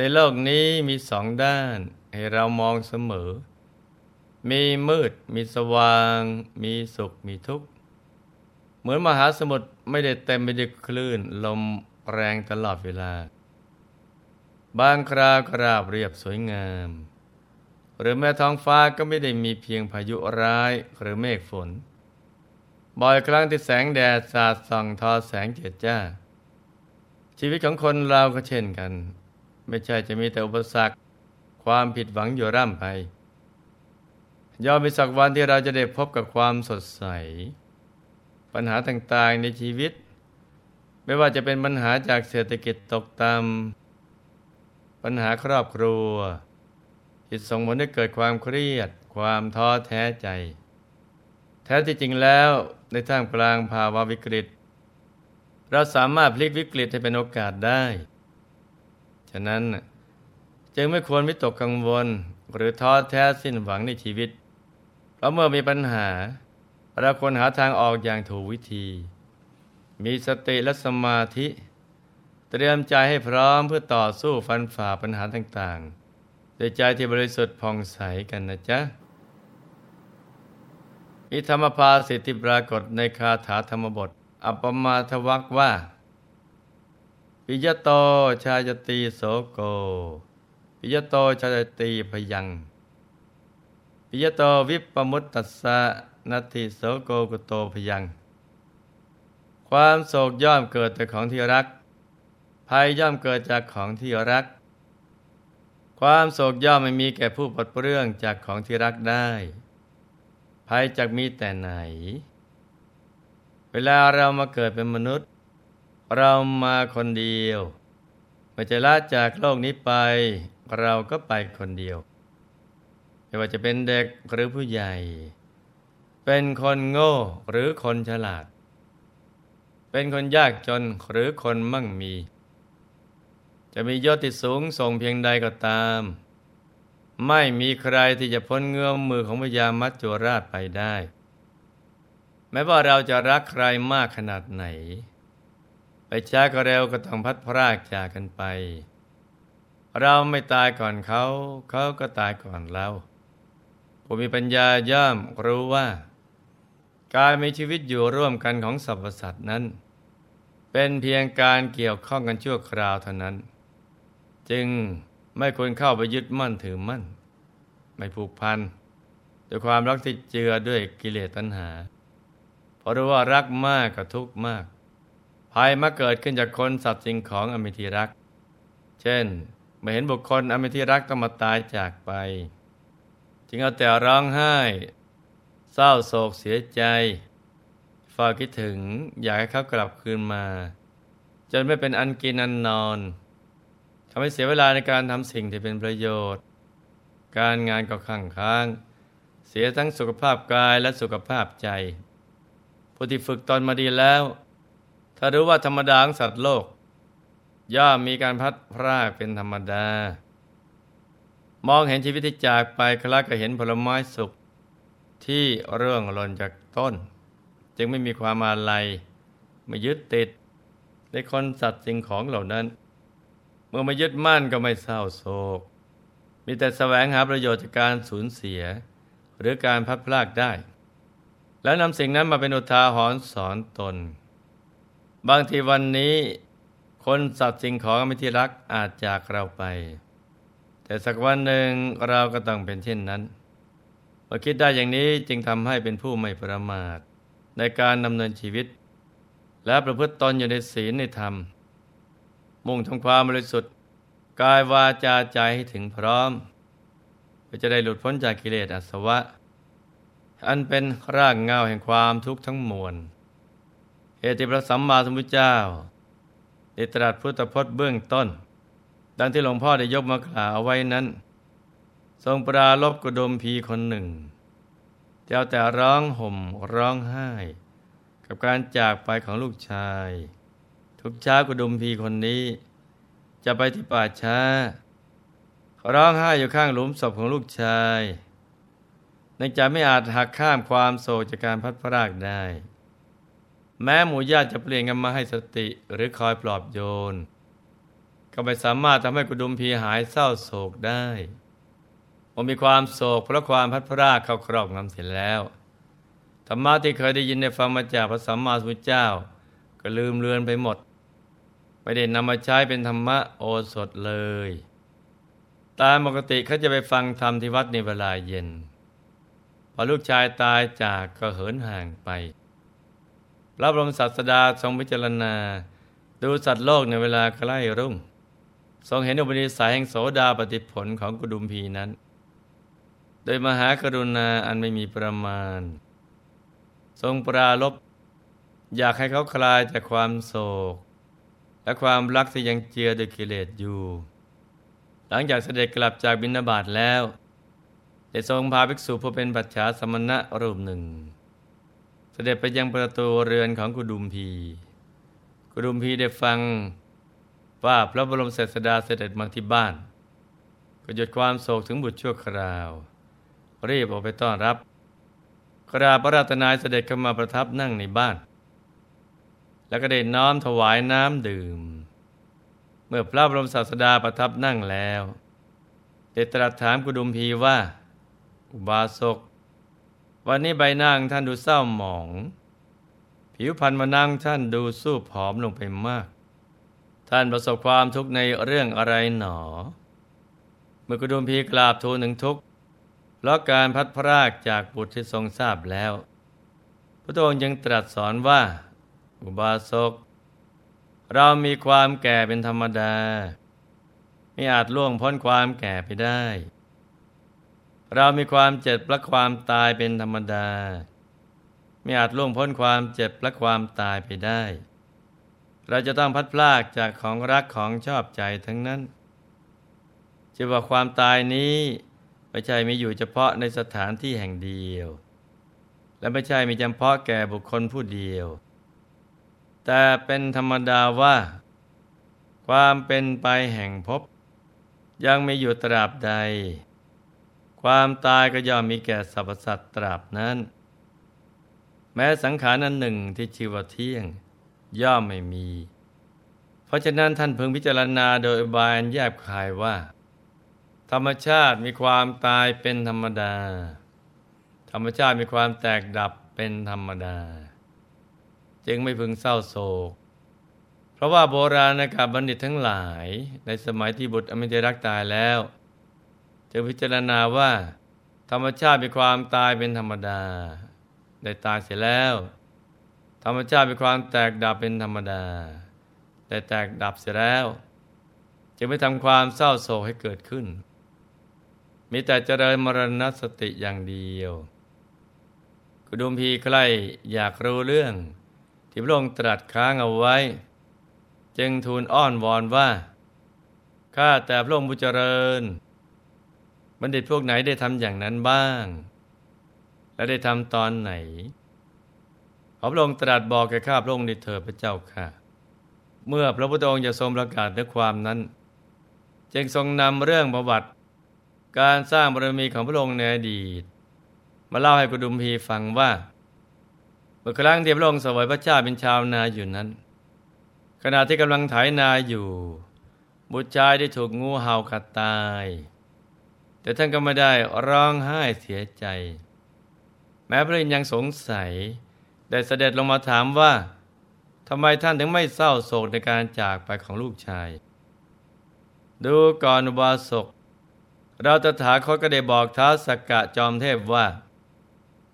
ในโลกนี้มีสองด้าน ให้เรามองเสมอ มีมืด มีสว่าง มีสุข มีทุกข์ เหมือนมหาสมุทรไม่ได้เต็มไปด้วยคลื่น ลมแรงตลอดเวลา บางคราวกราบเรียบสวยงาม หรือแม้ท้องฟ้าก็ไม่ได้มีเพียงพายุร้ายหรือเมฆฝน บ่อยครั้งที่แสงแดดสาดส่องทอแสงเจิดจ้า ชีวิตของคนเราก็เช่นกัน ไม่ใช่จะมีแต่อุปสรรคความผิดหวังอยู่ร่ำไปยอมมีสักวันที่เราจะได้พบกับความสดใส ปัญหาต่างๆในชีวิต ไม่ว่าจะเป็นปัญหาจากเศรษฐกิจตกต่ำปัญหาครอบครัวที่ส่งผลให้เกิดความเครียด ความท้อแท้ใจ แท้ที่จริงแล้วในท่ามกลางภาวะวิกฤต เราสามารถพลิกวิกฤตให้เป็นโอกาสได้ ฉะนั้นจึงไม่ควรวิตกกังวลหรือท้อแท้สิ้นหวังในชีวิต เพราะเมื่อมีปัญหา เราควรหาทางออกอย่างถูกวิธี มีสติและสมาธิ เตรียมใจให้พร้อมเพื่อต่อสู้ฟันฝ่าปัญหาต่างๆด้วยใจที่บริสุทธิ์ผ่องใสกันนะจ๊ะมีธรรมภาสิทธิปรากฏในคาถาธรรมบท อัปปมาทวักว่า ปิยโตชายตีโสโก ปิยโตชายตีพยัง ปิยโตวิปปมุตตัสสะนัตถิโสโกกุโตพยัง ความโศกย่อมเกิดจากของที่รัก ภัยย่อมเกิดจากของที่รัก ความโศกย่อมไม่มีแก่ผู้ปลดเปลื้องจากของที่รักได้ ภัยจะมีแต่ไหน เวลาเรามาเกิดเป็นมนุษย์ เรามาคนเดียวไม่จะละจากโลกนี้ไป เราก็ไปคนเดียวไม่ว่าจะเป็นเด็กหรือผู้ใหญ่ เป็นคนโง่หรือคนฉลาด เป็นคนยากจนหรือคนมั่งมี จะมียศติดสูงส่งเพียงใดก็ตาม ไม่มีใครที่จะพ้นเงื้อมมือของพญามัจจุราชไปได้ แม้ว่าเราจะรักใครมากขนาดไหน ไปช้าก็เร็วก็ต้องพัดพรากจากกันไป เราไม่ตายก่อนเขา เขาก็ตายก่อนเราผู้มีปัญญาย่อมรู้ว่า การมีชีวิตอยู่ร่วมกันของสรรพสัตว์นั้น เป็นเพียงการเกี่ยวข้องกันชั่วคราวเท่านั้น จึงไม่ควรเข้าไปยึดมั่นถือมั่น ไม่ผูกพันด้วยความรักที่เจือด้วยกิเลสตัณหา เพราะรู้ว่ารักมากกับทุกข์มาก ภัยมาเกิดขึ้นจากคนสัตว์สิ่งของอมิทีรัก เช่นเมื่อเห็นบุคคลอมิทีรักต้องมาตายจากไป จึงเอาแต่ร้องไห้ เศร้าโศกเสียใจฝาคิดถึงอยากให้เขากลับคืนมา จนไม่เป็นอันกินอันนอนทำให้เสียเวลาในการทำสิ่งที่เป็นประโยชน์ การงานก็ขังค้าง เสียทั้งสุขภาพกายและสุขภาพใจผู้ที่ฝึกตนมาดีแล้ว ถ้ารู้ว่าธรรมดาของสัตว์โลก ย่อมมีการพัดพรากเป็นธรรมดา มองเห็นชีวิตที่จากไปคล้ายกับเห็นผลไม้สุกที่เรื่องหล่นจากต้น จึงไม่มีความอาลัยไม่ยึดติดในคนสัตว์สิ่งของเหล่านั้น เมื่อม่ยึดมั่นก็ไม่เศร้าโศก มีแต่แสวงหาประโยชน์จากการสูญเสีย หรือการพัดพลากได้ แล้วนำสิ่งนั้นมาเป็นอุทาหรณ์สอนตน บางทีวันนี้ คนสัตว์สิ่งของไม่ที่รักอาจจากเราไป แต่สักวันหนึ่งเราก็ต้องเป็นเช่นนั้นพอคิดได้อย่างนี้จึงทำให้เป็นผู้ไม่ประมาท ในการดำเนินชีวิต และประพฤติตนอยู่ในศีลในธรรม มุ่งทำความบริสุทธิ์กายวาจาใจให้ถึงพร้อมเพื่อจะได้หลุดพ้นจากกิเลสอาสวะ อันเป็นรากเงาแห่งความทุกข์ทั้งมวล เหตุที่พระสัมมาสัมพุทธเจ้าได้ตรัสพุทธพจน์เบื้องต้น ดังที่หลวงพ่อได้ยกมากล่าวเอาไว้นั้น ทรงปราลบกุดมพีคนหนึ่งเจ้าแต่ร้องห่มร้องไห้ กับการจากไปของลูกชาย ทุกเช้ากุดมพีคนนี้ จะไปที่ป่าช้าร้องไห้อยู่ข้างหลุมศพของลูกชายเนื่องจากไม่อาจหักข้ามความโศกจากการพัดพรากได้ แม้หมู่ญาติจะเปลี่ยนกันมาให้สติหรือคอยปลอบโยน ก็ไม่สามารถทำให้กุดุมพีหายเศร้าโศกได้ผมมีความโศกเพราะความพัดพรากเข้าครอบงำเสร็จแล้วธรรมะที่เคยได้ยินได้ฟังมาจากพระสัมมาสัมพุทธเจ้า ก็ลืมเลือนไปหมดไม่ได้นำมาใช้เป็นธรรมะโอสถเลย ตามปกติเขาจะไปฟังธรรมที่วัดในเวลาเย็น พอลูกชายตายจากก็เหินห่างไป พระบรมศาสดาทรงพิจารณา ดูสัตว์โลกในเวลาใกล้รุ่ง ทรงเห็นอุปนิสัยแห่งโสดาปฏิผลของกุดุมพีนั้น โดยมหากรุณาอันไม่มีประมาณ ทรงปราลบอยากให้เขาคลายจากความโศก และความรักที่ยังเจือด้วยกิเลสอยู่ หลังจากเสด็จกลับจากบินาบาตแล้วได้ทรงพาภิกษุผู้เป็นปัจฉาสมณะรูปหนึ่ง เสด็จไปยังประตูเรือนของกุดุมพี กุดุมพีได้ฟังว่าพระบรมเสด็จดาเสด็จมาที่บ้าน ก็หยุดความโศกถึงบุตรชั่วคราว รีบออกไปต้อนรับ กราบพระราตนายเสด็จเข้ามาประทับนั่งในบ้าน แล้วก็ได้น้อมถวายน้ำดื่ม เมื่อพระบรมศาสดาประทับนั่งแล้วได้ตรัสถามกุดุมพีว่า อุบาสก วันนี้ใบหน้าท่านดูเศร้าหมอง ผิวพรรณมานั่งท่านดูสู้ผอมลงไปมาก ท่านประสบความทุกข์ในเรื่องอะไรหนอ เมื่อกระดุมพีกราบทูลหนึ่งทุกข์เพราะการพัดพรากจากบุตรที่ทรงทราบแล้ว พระองค์ยังตรัสสอนว่า อุบาสก เรามีความแก่เป็นธรรมดา ไม่อาจล่วงพ้นความแก่ไปได้ เรามีความเจ็บและความตายเป็นธรรมดา ไม่อาจล่วงพ้นความเจ็บและความตายไปได้ เราจะต้องพัดพลากจากของรักของชอบใจทั้งนั้นจะว่าความตายนี้ไม่ใช่มีอยู่เฉพาะในสถานที่แห่งเดียว และไม่ใช่มีเฉพาะแก่บุคคลผู้เดียว แต่เป็นธรรมดาว่า ความเป็นไปแห่งภพยังไม่อยู่ตราบใด ความตายก็ย่อมมีแก่สรรพสัตว์ตราบนั้น แม้สังขารนั้นหนึ่งที่ชีวเที่ยง ย่อมไม่มี เพราะฉะนั้นท่านพึงพิจารณาโดยบายแยบคายว่า ธรรมชาติมีความตายเป็นธรรมดา ธรรมชาติมีความแตกดับเป็นธรรมดา จึงไม่พึงเศร้าโศก เพราะว่าโบราณกาบัณฑิตทั้งหลายในสมัยที่บุตรอมิเดรักตายแล้ว จึงพิจารณาว่า ธรรมชาติมีความตายเป็นธรรมดา ได้ตายเสร็จแล้ว ธรรมชาติมีความแตกดับเป็นธรรมดา ได้แตกดับเสร็จแล้วจึงไม่ทำความเศร้าโศกให้เกิดขึ้น มีแต่เจริญมรณสติอย่างเดียวกุดุมพีใครอยากรู้เรื่อง ที่พระองค์ตรัสค้างเอาไว้ จึงทูลอ้อนวอนว่า ข้าแต่พระองค์ผู้เจริญ บัณฑิตพวกไหนได้ทำอย่างนั้นบ้าง และได้ทำตอนไหนขอพระองค์ตรัสบอกแก่ข้าพระองค์ในเถิดพระเจ้าค่ะ เมื่อพระพุทธองค์จะทรงประกาศในความนั้น จึงทรงนำเรื่องประวัติ การสร้างบารมีของพระองค์ในอดีต มาเล่าให้กุดุมพีฟังว่าเมื่อครั้งที่พระองค์สวยพระเจ้าเป็นชาวนาอยู่นั้น ขณะที่กำลังไถนาอยู่ บุตรชายได้ถูกงูเห่ากัดตาย แต่ท่านก็ไม่ได้ร้องไห้เสียใจ แม้พระอินทร์ยังสงสัย ได้เสด็จลงมาถามว่าทำไมท่านถึงไม่เศร้าโศกในการจากไปของลูกชาย ดูก่อนวาสกเราตถาคตก็ได้บอกท้าสกกะจอมเทพว่า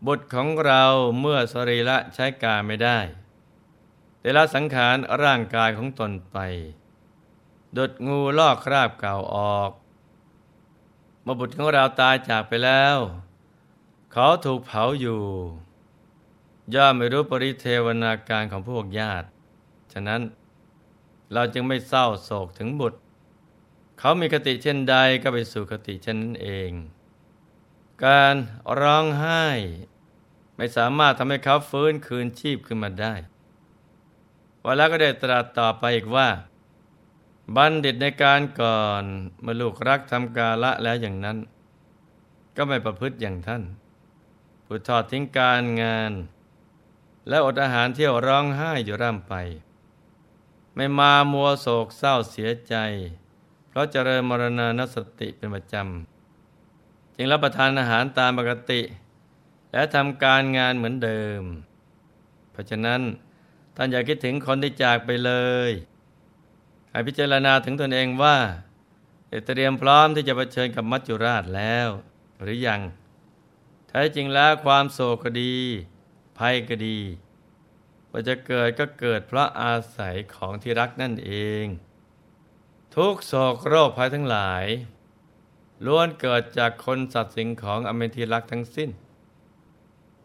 บุตรของเราเมื่อสรีระใช้การไม่ได้ แต่ละสังขารร่างกายของตนไป ดดงูลอกคราบเก่าออก เมื่อบุตรของเราตายจากไปแล้ว เขาถูกเผาอยู่ ย่อมไม่รู้ปริเทวนาการของพวกญาติ ฉะนั้นเราจึงไม่เศร้าโศกถึงบุตร เขามีคติเช่นใดก็ไปสู่คติเช่นนั้นเอง การร้องไห้ไม่สามารถทำให้เขาฟื้นคืนชีพขึ้นมาได้วันแล้วก็ได้ตรัสต่อไปอีกว่า บัณฑิตในการก่อนเมื่อลูกรักทำกาละแล้วอย่างนั้น ก็ไม่ประพฤติอย่างท่านผู้ทอดทิ้งการงาน และอดอาหารเที่ยวร้องไห้อยู่ร่ำไป ไม่มามัวโศกเศร้าเสียใจ เพราะเจริญมรณานสติเป็นประจำจึงรับประทานอาหารตามปกติ และทำการงานเหมือนเดิม เพราะฉะนั้นท่านอย่าคิดถึงคนที่จากไปเลย ให้พิจารณาถึงตนเองว่าเตรียมพร้อมที่จะเผชิญกับมัจจุราชแล้ว หรือยังแท้จริงแล้วความโศกก็ดี ภัยก็ดีว่าจะเกิดก็เกิดเพราะอาศัยของที่รักนั่นเอง ทุกโศกโรคภัยทั้งหลายล้วนเกิดจากคนสัตว์สิ่งของอเมที่รักทั้งสิ้น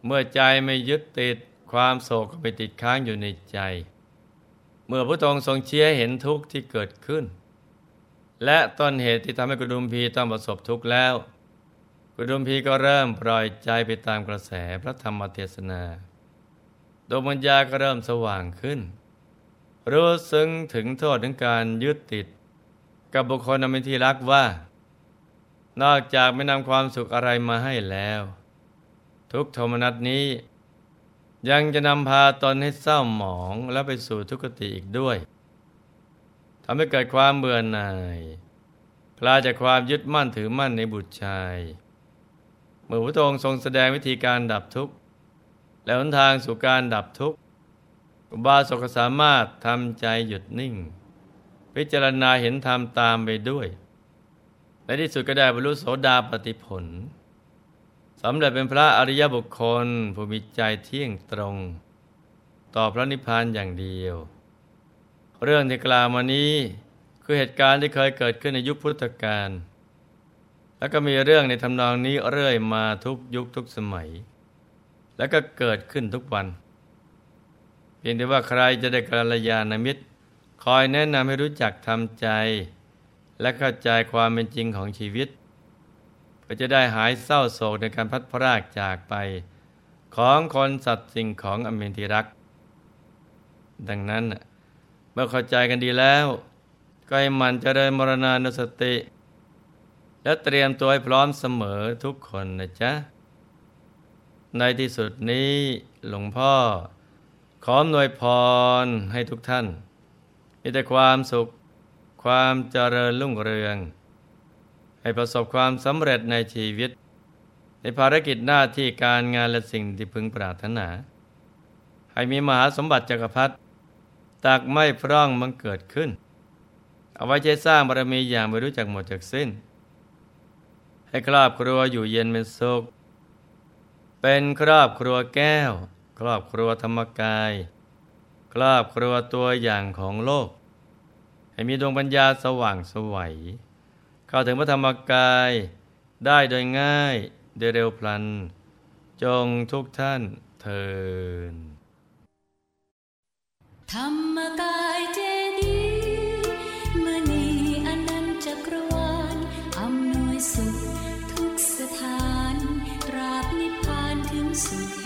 เมื่อใจไม่ยึดติดความโศกก็ไปติดค้างอยู่ในใจ เมื่อพระองค์ทรงเชี้เห็นทุกข์ที่เกิดขึ้น และต้นเหตุที่ทำให้กุดุมพีต้องประสบทุกข์แล้ว กุดุมพีก็เริ่มปล่อยใจไปตามกระแสพระธรรมเทศนาดวงปัญญาก็เริ่มสว่างขึ้น รู้ซึ้งถึงโทษของการยึดติด กับบุคคลอันเป็นที่รักว่า นอกจากไม่นำความสุขอะไรมาให้แล้ว ทุกโทมนัสนี้ ยังจะนำพาตนให้เศร้าหมองและไปสู่ทุกขติอีกด้วยทำให้เกิดความเบื่อหน่ายคลาจากความยึดมั่นถือมั่นในบุตรชาย เมื่อพระองค์ทรงแสดงวิธีการดับทุกข์ และหนทางสู่การดับทุกข์อุบาสกสามารถทำใจหยุดนิ่ง พิจารณาเห็นธรรมตามไปด้วย และที่สุดก็ได้บรรลุโสดาปติผล สำเร็จเป็นพระอริยบุคคลผู้มีใจเที่ยงตรง ต่อพระนิพพานอย่างเดียว เรื่องที่กล่าวมานี้คือเหตุการณ์ที่เคยเกิดขึ้นในยุคพุทธกาลแล้วก็มีเรื่องในทำนองนี้เรื่อยมาทุกยุคทุกสมัย แล้วก็เกิดขึ้นทุกวัน เพียงแต่ว่าใครจะได้กัลยาณมิตร คอยแนะนำให้รู้จักทำใจ และเข้าใจความเป็นจริงของชีวิต เพื่อจะได้หายเศร้าโศกในการพัดพรากจากไป ของคนสัตว์สิ่งของอเมนที่รัก ดังนั้นเมื่อเข้าใจกันดีแล้ว ก็ให้มันเจริญมรณานุสติ และเตรียมตัวให้พร้อมเสมอทุกคนนะจ๊ะ ในที่สุดนี้หลวงพ่อ ขอหน่วยพรให้ทุกท่าน มีแต่ความสุข ความเจริญรุ่งเรือง ให้ประสบความสำเร็จในชีวิต ในภารกิจหน้าที่การงานและสิ่งที่พึงปรารถนา ให้มีมหาสมบัติจักรพรรดิตักไม่พร่องมันเกิดขึ้น เอาไว้ใช้สร้างบารมีอย่างไม่รู้จักหมดจากสิ้น ให้ครอบครัวอยู่เย็นเป็นสุข เป็นครอบครัวแก้ว ครอบครัวธรรมกาย ครอบครัวตัวอย่างของโลก ให้มีดวงปัญญาสว่างสวัย เข้าถึงพระธรรมกายได้โดยง่ายโดยเร็วพลัน จงทุกท่านเทินธรรมกายเจดีมณีอนันตจักรวาลอำนวยสุขทุกสถานตราบนิพพานถึงสุข